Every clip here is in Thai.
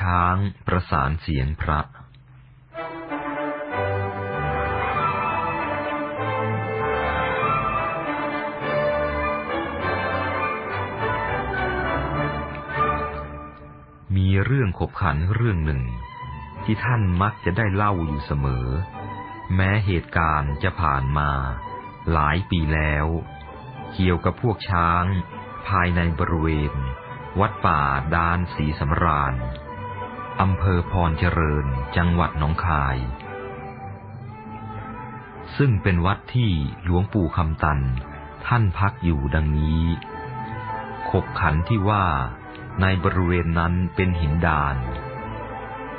ช้างประสานเสียงพระมีเรื่องขบขันเรื่องหนึ่ง ที่ท่านมักจะได้เล่าอยู่เสมอ แม้เหตุการณ์จะผ่านมา หลายปีแล้ว เกี่ยวกับพวกช้าง ภายในบริเวณ วัดป่าดานสีสำราญ อำเภอพรเจริญ จังหวัดหนองคาย ซึ่งเป็นวัดที่หลวงปู่คำตัน ท่านพักอยู่ดังนี้ ขบขันที่ว่าในบริเวณนั้นเป็นหินดาน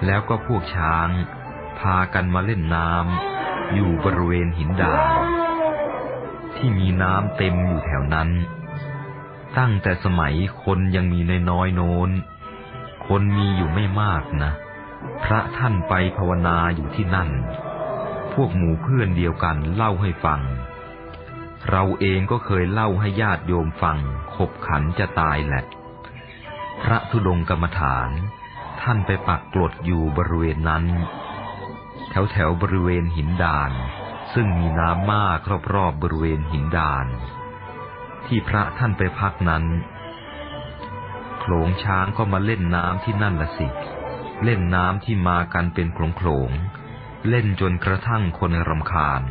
แล้วก็พวกช้าง พากันมาเล่นน้ำอยู่บริเวณหินดาน ที่มีน้ำเต็มอยู่แถวนั้น ตั้งแต่สมัยคนยังมีน้อยๆโน้น คนมีอยู่ไม่มากนะ พระท่านไปภาวนาอยู่ที่นั่น พวกหมู่เพื่อนเดียวกันเล่าให้ฟัง เราเองก็เคยเล่าให้ญาติโยมฟัง ขบขันจะตายแหละ พระธุดงกรรมฐาน ท่านไปปักกลดอยู่บริเวณนั้น แถวแถวบริเวณหินดาน ซึ่งมีน้ำมากรอบๆบบริเวณหินดาน ที่พระท่านไปพักนั้น ลงช้างก็มาเล่นน้ำที่นั่นละสิ เล่นน้ำที่มากันเป็นโขลงโขลง เล่นจนกระทั่งคนรำคาญ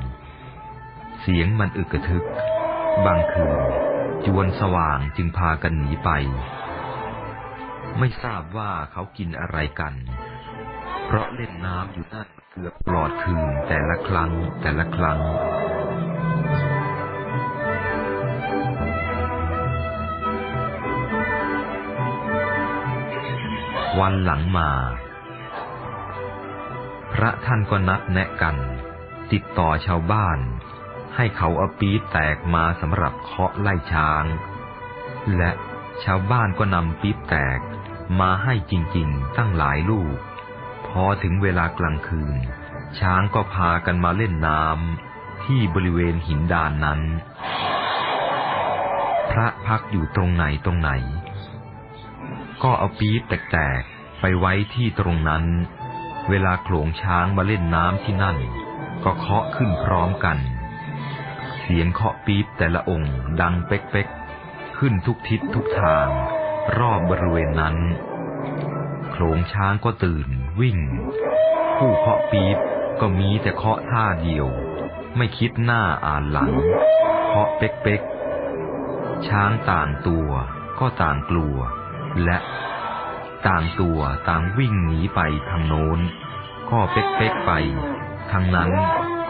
เสียงมันอึกระทึก บางคืน จวนสว่างจึงพากันหนีไป ไม่ทราบว่าเขากินอะไรกัน เพราะเล่นน้ำอยู่นั่นเกือบปลอดคืนแต่ละครั้งแต่ละครั้ง วันหลังมา พระท่านก็นัดแนะกัน ติดต่อชาวบ้าน ให้เขาเอาปี๊บแตกมาสำหรับเคาะไล่ช้าง และชาวบ้านก็นำปี๊บแตกมาให้จริงๆตั้งหลายลูก พอถึงเวลากลางคืน ช้างก็พากันมาเล่นน้ำที่บริเวณหินดานนั้น พระพักอยู่ตรงไหนตรงไหน ก็เอาปี๊บแตกๆไปไว้ที่ตรงนั้น เวลาโขลงช้างมาเล่นน้ำที่นั่น ก็เคาะขึ้นพร้อมกัน เสียงเคาะปี๊บแต่ละองค์ดังเป๊กๆ ขึ้นทุกทิศทุกทาง รอบบริเวณนั้น โขลงช้างก็ตื่นวิ่ง ผู้เคาะปี๊บก็มีแต่เคาะท่าเดียว ไม่คิดหน้าอ่านหลัง เคาะเป๊กๆ ช้างต่างตัวก็ต่างกลัว และต่างตัวต่างวิ่งหนีไปทางโน้นก็เป๊กๆไปทางนั้น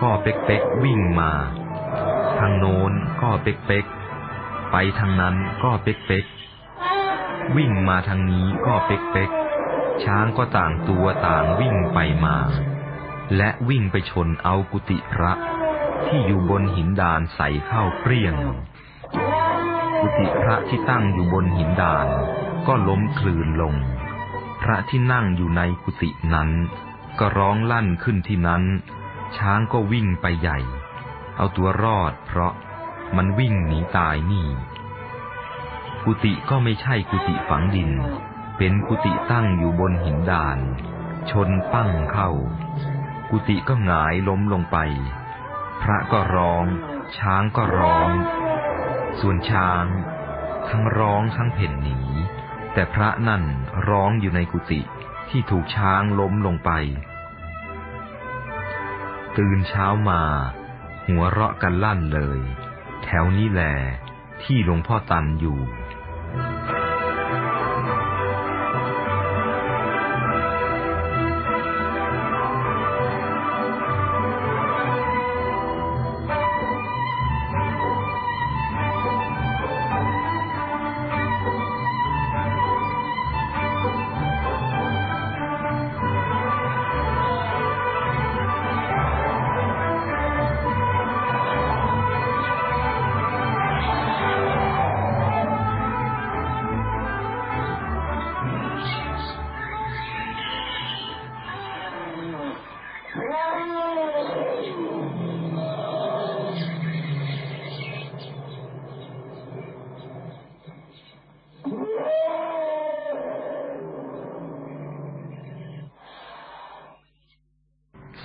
ก็เป๊กๆวิ่งมาทางโน้นก็เป๊กๆไปทางนั้นก็เป๊กๆวิ่งมาทางนี้ก็เป๊กๆช้างก็ต่างตัวต่างวิ่งไปมา และวิ่งไปชนเอากุฏิพระ ที่อยู่บนหินดานใส่เข้าเปรี้ยง กุฏิพระที่ตั้งอยู่บนหินดาน ก็ล้มคลืนลง พระที่นั่งอยู่ในกุฏินั้น ก็ร้องลั่นขึ้นที่นั้น ช้างก็วิ่งไปใหญ่ เอาตัวรอดเพราะมันวิ่งหนีตายนี่ กุฏิก็ไม่ใช่กุฏิฝังดิน เป็นกุฏิตั้งอยู่บนหินดาน ชนปั้งเข้า กุฏิก็หงายล้มลงไป พระก็ร้อง ช้างก็ร้อง ส่วนช้าง ทั้งร้องทั้งเพ่นหนี แต่พระนั่นร้องอยู่ในกุฏิที่ถูกช้างล้มลงไป ตื่นเช้ามา หัวเราะกันลั่นเลย แถวนี้แหลที่หลวงพ่อตันอยู่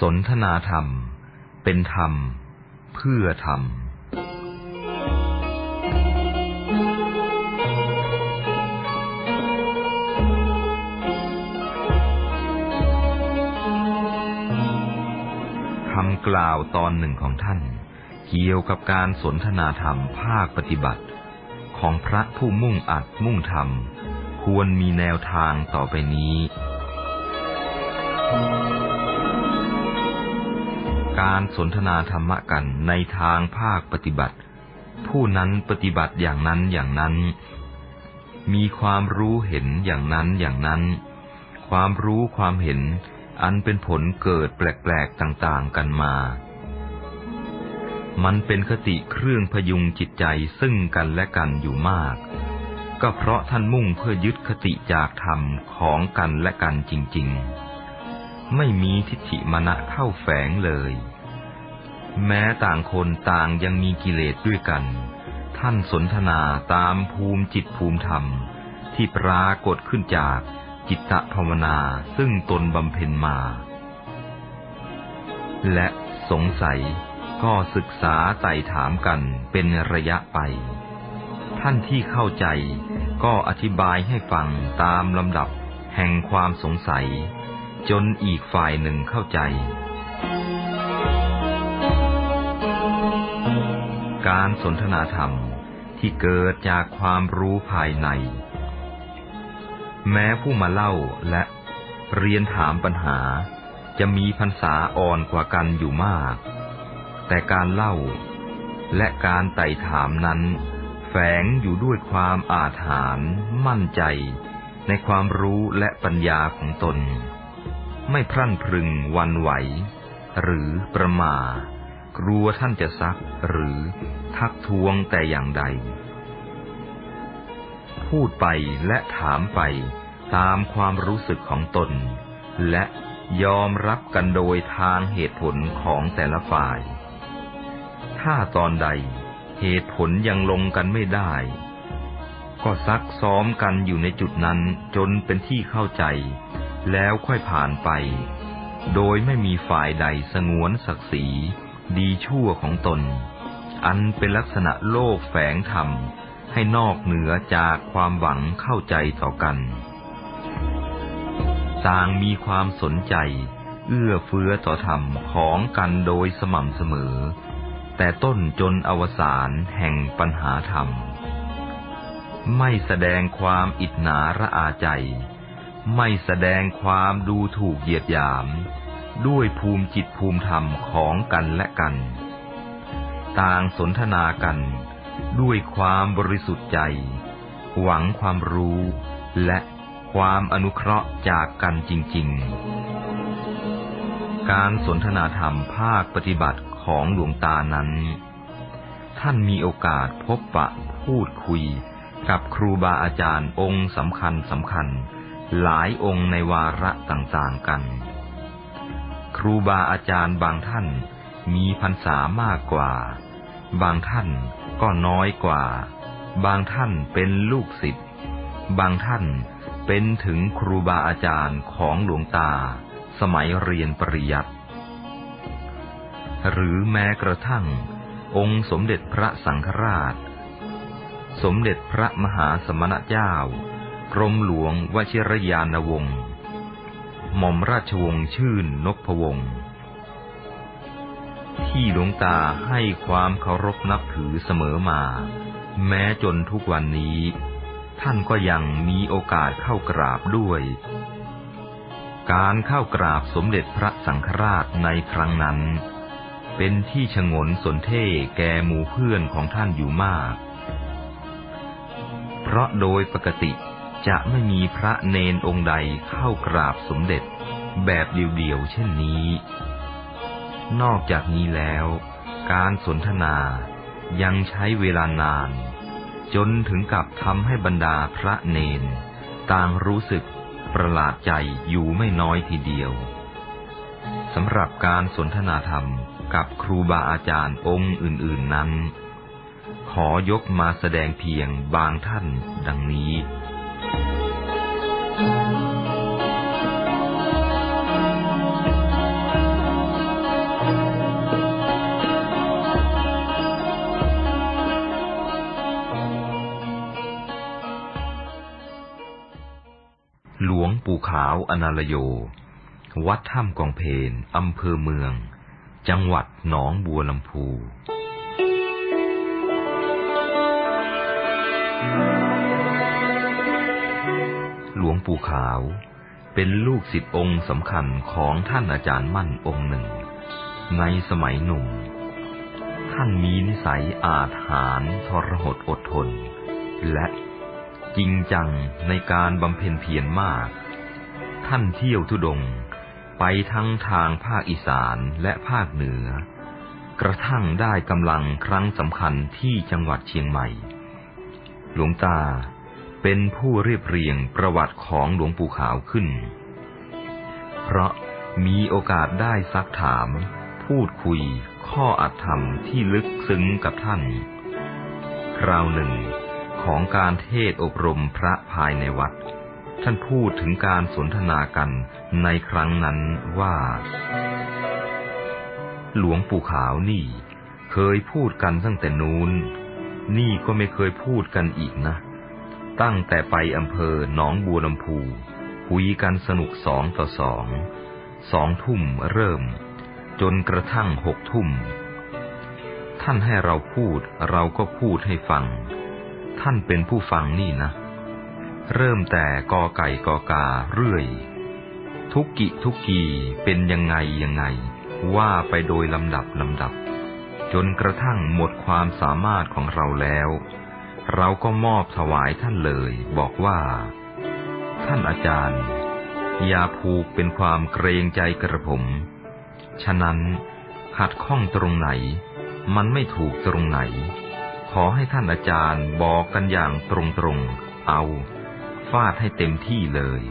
สนทนาธรรม เป็นธรรม เพื่อธรรม คำกล่าวตอนหนึ่งของท่าน เกี่ยวกับการสนทนาธรรมภาคปฏิบัติ ของพระผู้มุ่งอัดมุ่งธรรม ควรมีแนวทางต่อไปนี้ การสนทนาธรรมะกันในทางภาคปฏิบัติ ผู้นั้นปฏิบัติอย่างนั้นอย่างนั้น มีความรู้เห็นอย่างนั้นอย่างนั้น ความรู้ความเห็นอันเป็นผลเกิดแปลกๆต่างๆกันมา มันเป็นคติเครื่องพยุงจิตใจซึ่งกันและกันอยู่มาก ก็เพราะท่านมุ่งเพื่อยึดคติจากธรรมของกันและกันจริง ๆ ไม่มีทิฏฐิมณะเข้าแฝงเลย แม้ต่างคนต่างยังมีกิเลสด้วยกัน ท่านสนทนาตามภูมิจิตภูมิธรรม ที่ปรากฏขึ้นจากจิตตภาวนาซึ่งตนบำเพ็ญมา และสงสัยก็ศึกษาไต่ถามกันเป็นระยะไป ท่านที่เข้าใจก็อธิบายให้ฟังตามลำดับแห่งความสงสัย จนอีกฝ่ายหนึ่งเข้าใจ การสนทนาธรรมที่เกิดจากความรู้ภายใน แม้ผู้มาเล่าและเรียนถามปัญหาจะมีพรรษาอ่อนกว่ากันอยู่มาก แต่การเล่าและการไต่ถามนั้น แฝงอยู่ด้วยความอาถรรพ์มั่นใจในความรู้และปัญญาของตน ไม่พรั่นพรึงวันไหว หรือประมา กลัวท่านจะซักหรือทักท้วงแต่อย่างใด พูดไปและถามไปตามความรู้สึกของตน และยอมรับกันโดยทางเหตุผลของแต่ละฝ่าย ถ้าตอนใดเหตุผลยังลงกันไม่ได้ ก็ซักซ้อมกันอยู่ในจุดนั้นจนเป็นที่เข้าใจ แล้วค่อยผ่านไป โดยไม่มีฝ่ายใดสงวนศักดิ์ศรี ดีชั่วของตน อันเป็นลักษณะโลกแฝงธรรม ให้นอกเหนือจากความหวังเข้าใจต่อกัน ต่างมีความสนใจ เอื้อเฟื้อต่อธรรมของกันโดยสม่ำเสมอ แต่ต้นจนอวสานแห่งปัญหาธรรม ไม่แสดงความอิจนาระอาใจ ไม่แสดงความดูถูกเหยียดหยาม ด้วยภูมิจิตภูมิธรรมของกันและกัน ต่างสนทนากัน ด้วยความบริสุทธิ์ใจ หวังความรู้ และความอนุเคราะห์จากกันจริง ๆ การสนทนาธรรมภาคปฏิบัติของหลวงตานั้น ท่านมีโอกาสพบปะพูดคุยกับครูบาอาจารย์องค์สำคัญสำคัญ หลายองค์ในวาระต่างๆกัน ครูบาอาจารย์บางท่านมีพรรษามากกว่า บางท่านก็น้อยกว่า บางท่านเป็นลูกศิษย์บางท่านเป็นถึงครูบาอาจารย์ของหลวงตา สมัยเรียนปริยัติหรือแม้กระทั่ง องค์สมเด็จพระสังฆราช สมเด็จพระมหาสมณเจ้า กรมหลวงวชิรยานวงศ์ หม่อมราชวงศ์ชื่นนพวงศ์ที่หลวงตาให้ความเคารพนับถือเสมอมา แม้จนทุกวันนี้ ท่านก็ยังมีโอกาสเข้ากราบด้วย การเข้ากราบสมเด็จพระสังฆราชในครั้งนั้น เป็นที่ชงนสนเท่แก่หมู่เพื่อนของท่านอยู่มาก เพราะโดยปกติ จะไม่มีพระเนนองค์ใดเข้ากราบสมเด็จแบบเดียวๆเช่นนี้ นอกจากนี้แล้ว การสนทนายังใช้เวลานาน จนถึงกับทำให้บรรดาพระเนน ต่างรู้สึกประหลาดใจอยู่ไม่น้อยทีเดียวสำหรับการสนทนาธรรมกับครูบาอาจารย์องค์อื่น ๆนั้น ขอยกมาแสดงเพียงบางท่านดังนี้ ปู่ขาวอนาลโย วัดถ้ำกองเพนอำเภอเมือง จังหวัดหนองบัวลำพูหลวงปู่ขาว เป็นลูกศิษย์องค์สำคัญของท่านอาจารย์มั่นองค์หนึ่ง ในสมัยหนุ่ม ท่านมีนิสัยอาจหารทรหดอดทน และจริงจังในการบำเพ็ญเพียรมาก ท่านเที่ยวทุดง ไปทั้งทางภาคอีสานและภาคเหนือ กระทั่งได้กำลังครั้งสำคัญที่จังหวัดเชียงใหม่ หลวงตาเป็นผู้เรียบเรียงประวัติของหลวงปู่ขาวขึ้น เพราะมีโอกาสได้ซักถาม พูดคุยข้ออัตธรรมที่ลึกซึ้งกับท่าน คราวหนึ่งของการเทศอบรมพระภายในวัด ท่านพูดถึงการสนทนากันในครั้งนั้นว่า หลวงปู่ขาวนี่ เคยพูดกันตั้งแต่นู้น นี่ก็ไม่เคยพูดกันอีกนะ ตั้งแต่ไปอำเภอหนองบัวลำพูคุยกันสนุกสองต่อสอง สองทุ่มเริ่ม จนกระทั่งหกทุ่ม ท่านให้เราพูดเราก็พูดให้ฟัง ท่านเป็นผู้ฟังนี่นะ เริ่มแต่กอไก่กอกาเรื่อย ทุกกิทุกกีเป็นยังไงยังไง ว่าไปโดยลำดับลำดับ จนกระทั่งหมดความสามารถของเราแล้ว เราก็มอบถวายท่านเลยบอกว่า ท่านอาจารย์ อย่าผูกเป็นความเกรงใจกระผม ฉะนั้นขัดข้องตรงไหน มันไม่ถูกตรงไหน ขอให้ท่านอาจารย์บอกกันอย่างตรงๆเอา ฟาดให้เต็มที่เลย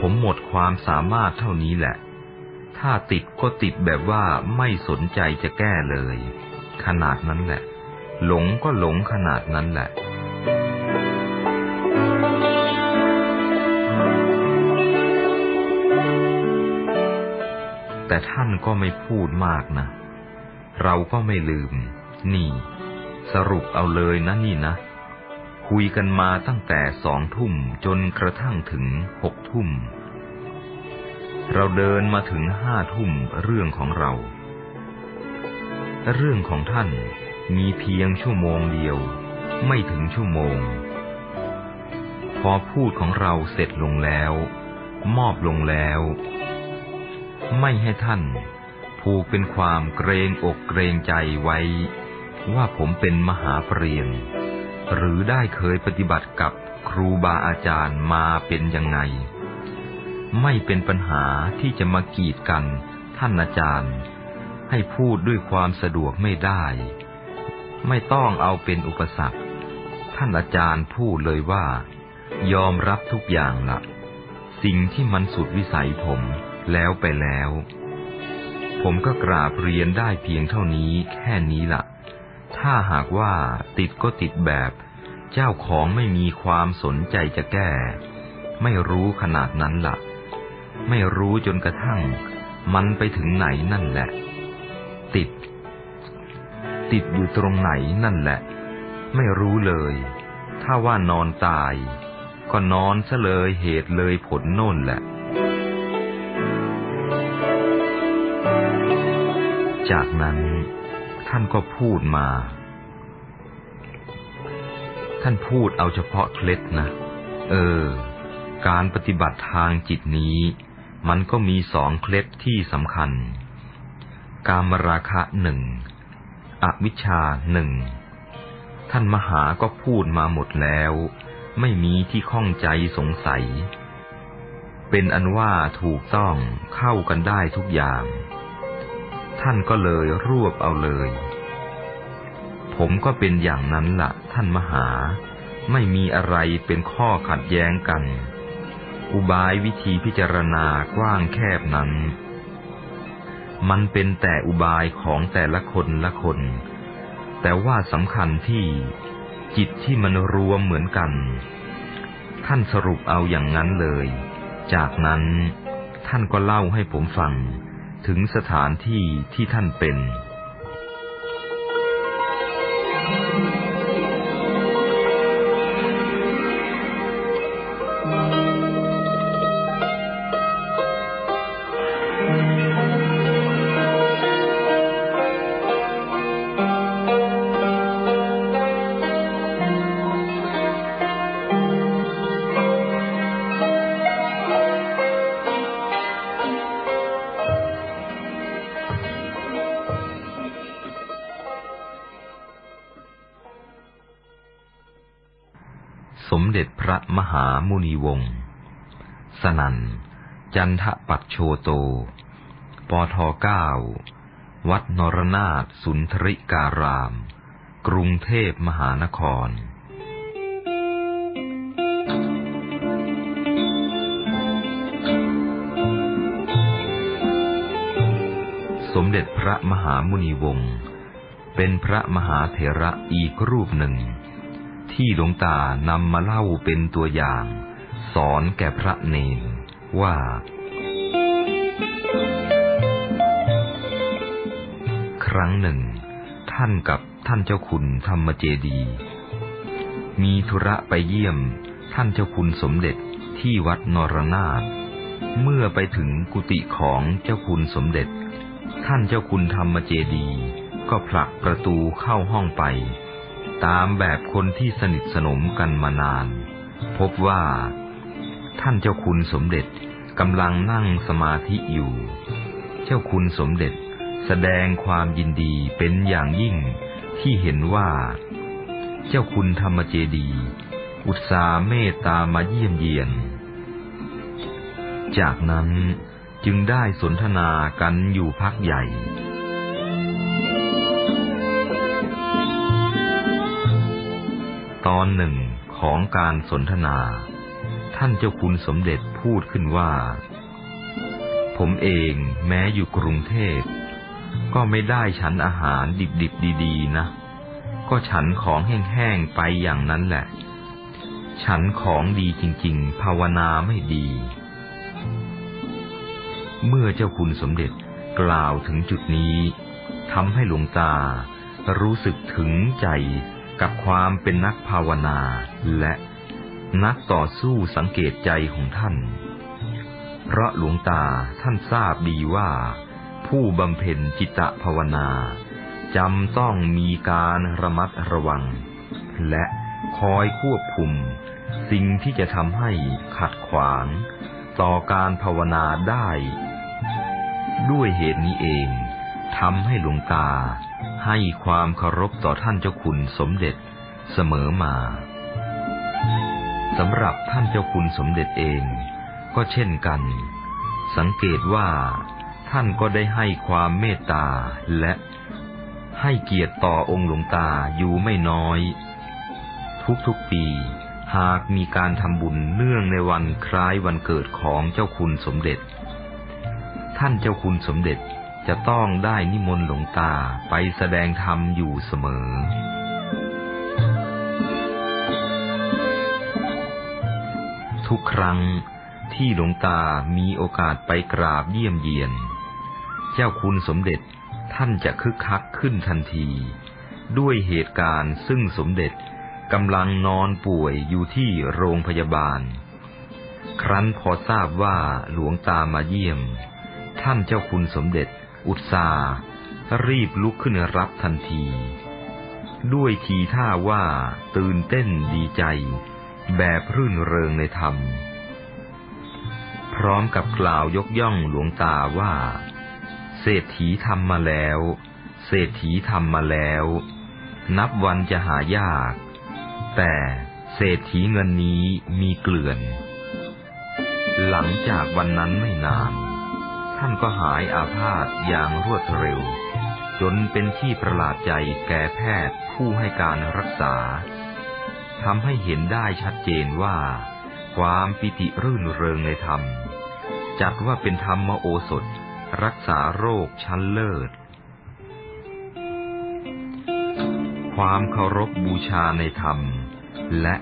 ผมหมดความสามารถเท่านี้แหละ ถ้าติดก็ติดแบบว่าไม่สนใจจะแก้เลย ขนาดนั้นแหละ หลงก็หลงขนาดนั้นแหละแต่ท่านก็ไม่พูดมากนะ เราก็ไม่ลืม นี่ สรุปเอาเลยนะนี่นะ คุยกันมาตั้งแต่สองทุ่มจนกระทั่งถึงหกทุ่ม เราเดินมาถึงห้าทุ่มเรื่องของเรา เรื่องของท่านมีเพียงชั่วโมงเดียว ไม่ถึงชั่วโมง พอพูดของเราเสร็จลงแล้ว มอบลงแล้ว ไม่ให้ท่านผูกเป็นความเกรงอกเกรงใจไว้ ว่าผมเป็นมหาปรริญญ หรือได้เคยปฏิบัติกับครูบาอาจารย์มาเป็นยังไง ไม่เป็นปัญหาที่จะมากีดกันท่านอาจารย์ ให้พูดด้วยความสะดวกไม่ได้ ไม่ต้องเอาเป็นอุปสรรค ท่านอาจารย์พูดเลยว่า ยอมรับทุกอย่างละสิ่งที่มันสุดวิสัยผมแล้วไปแล้ว ผมก็กราบเรียนได้เพียงเท่านี้แค่นี้ละ ถ้าหากว่าติดก็ติดแบบ เจ้าของไม่มีความสนใจจะแก้ ไม่รู้ขนาดนั้นละ่ะ ไม่รู้จนกระทั่ง มันไปถึงไหนนั่นแหละ ติด ติดอยู่ตรงไหนนั่นแหละ ไม่รู้เลย ถ้าว่านอนตาย ก็นอนซะเลยเหตุเลยผลโน่นแหละจากนั้น ท่านก็พูดมา ท่านพูดเอาเฉพาะเคล็ดนะ เออ การปฏิบัติทางจิตนี้ มันก็มีสองเคล็ดที่สำคัญ กามราคะหนึ่ง อวิชชาหนึ่ง ท่านมหาก็พูดมาหมดแล้ว ไม่มีที่ข้องใจสงสัย เป็นอันว่าถูกต้องเข้ากันได้ทุกอย่าง ท่านก็เลยรวบเอาเลย ผมก็เป็นอย่างนั้นละ่ะ ท่านมหา ไม่มีอะไรเป็นข้อขัดแย้งกัน อุบายวิธีพิจารณากว้างแคบนั้น มันเป็นแต่อุบายของแต่ละคนละคน แต่ว่าสำคัญที่จิตที่มันรวมเหมือนกัน ท่านสรุปเอาอย่างนั้นเลย จากนั้นท่านก็เล่าให้ผมฟัง ถึงสถานที่ที่ท่านเป็น หามุนีวงศ์สนันจันทปัตโชโต ปทเก้า วัดนรนาถสุนทริการาม กรุงเทพมหานครสมเด็จพระมหามุนีวงศ์เป็นพระมหาเถระอีกรูปหนึ่ง ที่หลวงตานำมาเล่าเป็นตัวอย่าง สอนแก่พระเนนว่า ครั้งหนึ่ง ท่านกับท่านเจ้าคุณธรรมเจดี มีธุระไปเยี่ยมท่านเจ้าคุณสมเด็จที่วัดนรนาถเมื่อไปถึงกุฏิของเจ้าคุณสมเด็จ ท่านเจ้าคุณธรรมเจดี ก็ผลักประตูเข้าห้องไป ตามแบบคนที่สนิทสนมกันมานาน พบว่า ท่านเจ้าคุณสมเด็จกำลังนั่งสมาธิอยู่ เจ้าคุณสมเด็จแสดงความยินดีเป็นอย่างยิ่งที่เห็นว่า เจ้าคุณธรรมเจดี อุตสาเมตตามาเยี่ยมเยียน จากนั้นจึงได้สนทนากันอยู่พักใหญ่ ตอนหนึ่งของการสนทนา ท่านเจ้าคุณสมเด็จพูดขึ้นว่า ผมเองแม้อยู่กรุงเทพ ก็ไม่ได้ฉันอาหารดิบๆดีๆนะ ก็ฉันของแห้งๆไปอย่างนั้นแหละ ฉันของดีจริงๆ ภาวนาไม่ดี เมื่อเจ้าคุณสมเด็จกล่าวถึงจุดนี้ทำให้หลวงตารู้สึกถึงใจ กับความเป็นนักภาวนาและนักต่อสู้สังเกตใจของท่าน เพราะหลวงตาท่านทราบดีว่า ผู้บำเพ็ญจิตภาวนาจำต้องมีการระมัดระวัง และคอยควบคุม สิ่งที่จะทำให้ขัดขวาง ต่อการภาวนาได้ ด้วยเหตุนี้เองทำให้หลวงตา ให้ความเคารพต่อท่านเจ้าคุณสมเด็จเสมอมาสำหรับท่านเจ้าคุณสมเด็จเอง ก็เช่นกัน สังเกตว่า ท่านก็ได้ให้ความเมตตาและให้เกียรติต่อองค์หลวงตาอยู่ไม่น้อย ทุกๆปีหากมีการทำบุญเนื่องในวันคล้ายวันเกิดของเจ้าคุณสมเด็จ ท่านเจ้าคุณสมเด็จ จะต้องได้นิมนต์หลวงตาไปแสดงธรรมอยู่เสมอ ทุกครั้งที่หลวงตามีโอกาสไปกราบเยี่ยมเยียน เจ้าคุณสมเด็จท่านจะคึกคักขึ้นทันที ด้วยเหตุการณ์ซึ่งสมเด็จกำลังนอนป่วยอยู่ที่โรงพยาบาล ครั้นพอทราบว่าหลวงตามาเยี่ยม ท่านเจ้าคุณสมเด็จ อุตสารีบลุกขึ้นรับทันที ด้วยทีท่าว่าตื่นเต้นดีใจ แบบรื่นเริงในธรรม พร้อมกับกล่าวยกย่องหลวงตาว่า เศรษฐีทำมาแล้ว เศรษฐีทำมาแล้ว นับวันจะหายาก แต่เศรษฐีเงินนี้มีเกลื่อน หลังจากวันนั้นไม่นาน ท่านก็หายอาพาธอย่างรวดเร็ว จนเป็นที่ประหลาดใจแก่แพทย์ผู้ให้การรักษาทำให้เห็นได้ชัดเจนว่า ความปิติรื่นเริงในธรรม จัดว่าเป็นธรรมโอสถ รักษาโรคชั้นเลิศ ความเคารพบบูชาในธรรม และ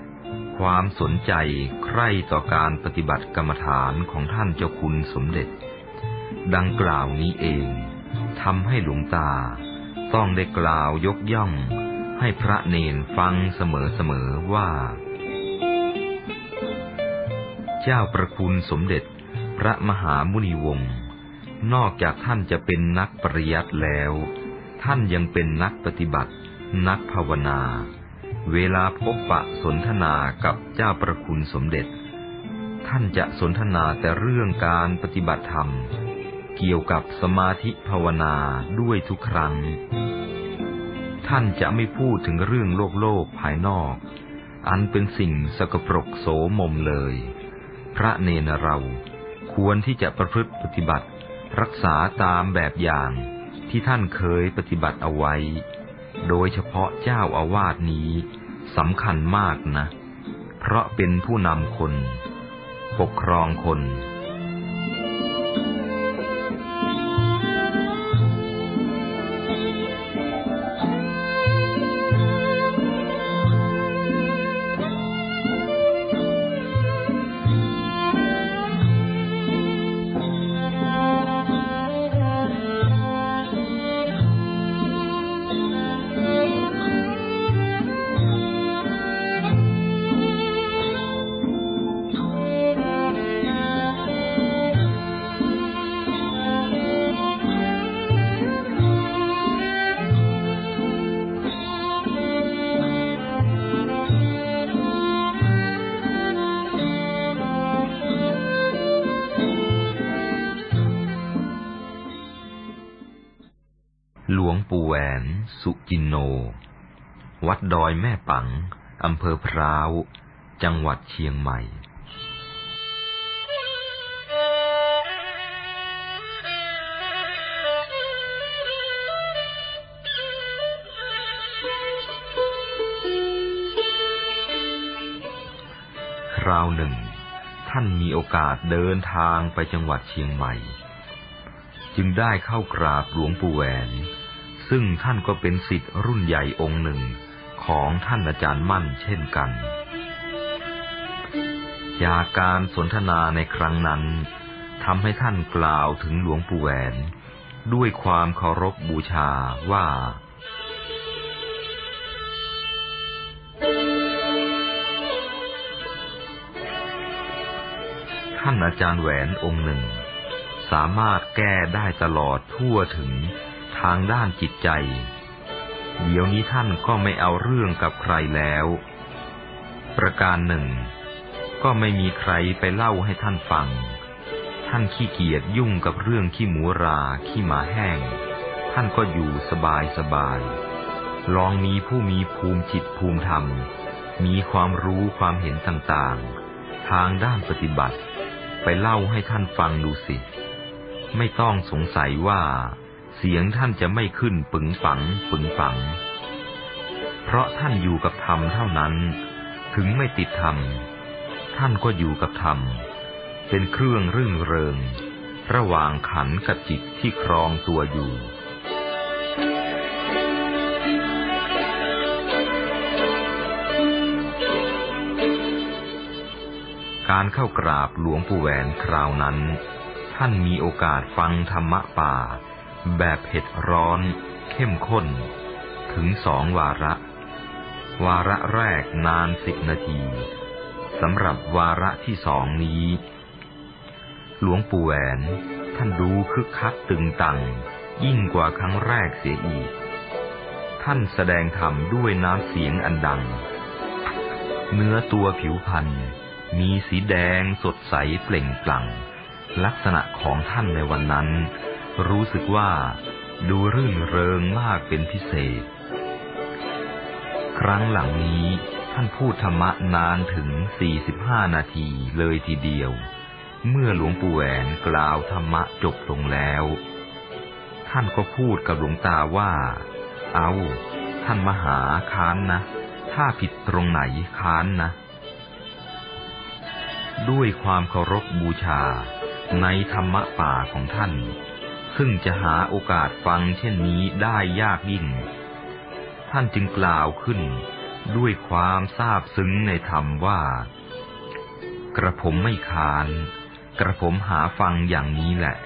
ความสนใจใคร่ต่อการปฏิบัติกรรมฐานของท่านเจ้าคุณสมเด็จ ดังกล่าวนี้เองทำให้หลวงตา ต้องได้กล่าวยกย่อง ให้พระเนนฟังเสมอๆว่า เจ้าประคุณสมเด็จพระมหามุนีวงศ์นอกจากท่านจะเป็นนักปริยัติแล้ว ท่านยังเป็นนักปฏิบัติ นักภาวนา เวลาพบปะสนทนากับเจ้าประคุณสมเด็จ ท่านจะสนทนาแต่เรื่องการปฏิบัติธรรม เกี่ยวกับสมาธิภาวนาด้วยทุกครั้ง ท่านจะไม่พูดถึงเรื่องโลกโลกภายนอก อันเป็นสิ่งสกปรกโสมมเลย พระเนนเราควรที่จะประพฤติปฏิบัติ รักษาตามแบบอย่างที่ท่านเคยปฏิบัติเอาไว้ โดยเฉพาะเจ้าอาวาสนี้สำคัญมากนะ เพราะเป็นผู้นำคน ปกครองคน สุจินโน วัดดอยแม่ปัง อำเภอพร้าว จังหวัดเชียงใหม่คราวหนึ่ง ท่านมีโอกาสเดินทางไปจังหวัดเชียงใหม่ จึงได้เข้ากราบหลวงปู่แหวน ซึ่งท่านก็เป็นสิทธิ์รุ่นใหญ่องค์หนึ่งของท่านอาจารย์มั่นเช่นกัน จากการสนทนาในครั้งนั้นทำให้ท่านกล่าวถึงหลวงปู่แหวน ด้วยความเคารพบบูชาว่าท่านอาจารย์แหวนองค์หนึ่ ง สามารถแก้ได้ตลอดทั่วถึง ทางด้านจิตใจ เดี๋ยวนี้ท่านก็ไม่เอาเรื่องกับใครแล้ว ประการหนึ่ง ก็ไม่มีใครไปเล่าให้ท่านฟัง ท่านขี้เกียจยุ่งกับเรื่องขี้หมูราขี้หมาแห้ง ท่านก็อยู่สบายสบายลองมีผู้มีภูมิจิตภูมิธรรม มีความรู้ความเห็นต่างๆ ทางด้านปฏิบัติ ไปเล่าให้ท่านฟังดูสิ ไม่ต้องสงสัยว่า เสียงท่านจะไม่ขึ้นปึงฝังปึงฝัง เพราะท่านอยู่กับธรรมเท่านั้น ถึงไม่ติดธรรม ท่านก็อยู่กับธรรม เป็นเครื่องรื่นเริง ระหว่างขันกับจิตที่ครองตัวอยู่การเข้ากราบหลวงปู่แหวนคราวนั้น ท่านมีโอกาสฟังธรรมะป่า แบบเผ็ดร้อน เข้มข้น ถึงสองวาระ วาระแรกนานสิบนาทีสำหรับวาระที่สองนี้ หลวงปู่แหวนท่านดูคึกคักตึงตัง ยิ่งกว่าครั้งแรกเสียอีก ท่านแสดงธรรมด้วยน้ำเสียงอันดัง เนื้อตัวผิวพรรณมีสีแดงสดใสเปล่งปลั่ง ลักษณะของท่านในวันนั้น รู้สึกว่าดูรื่นเริงมากเป็นพิเศษ ครั้งหลังนี้ท่านพูดธรรมะนานถึง 45 นาทีเลยทีเดียว เมื่อหลวงปู่แหวนกล่าวธรรมะจบลงแล้ว ท่านก็พูดกับหลวงตาว่า เอา ท่านมหาค้านนะ ถ้าผิดตรงไหนค้านนะ ด้วยความเคารพบูชาในธรรมะป่าของท่าน ซึ่งจะหาโอกาสฟังเช่นนี้ได้ยากยิ่ง ท่านจึงกล่าวขึ้นด้วยความซาบซึ้งในธรรมว่า กระผมไม่คาน กระผมหาฟังอย่างนี้แหละ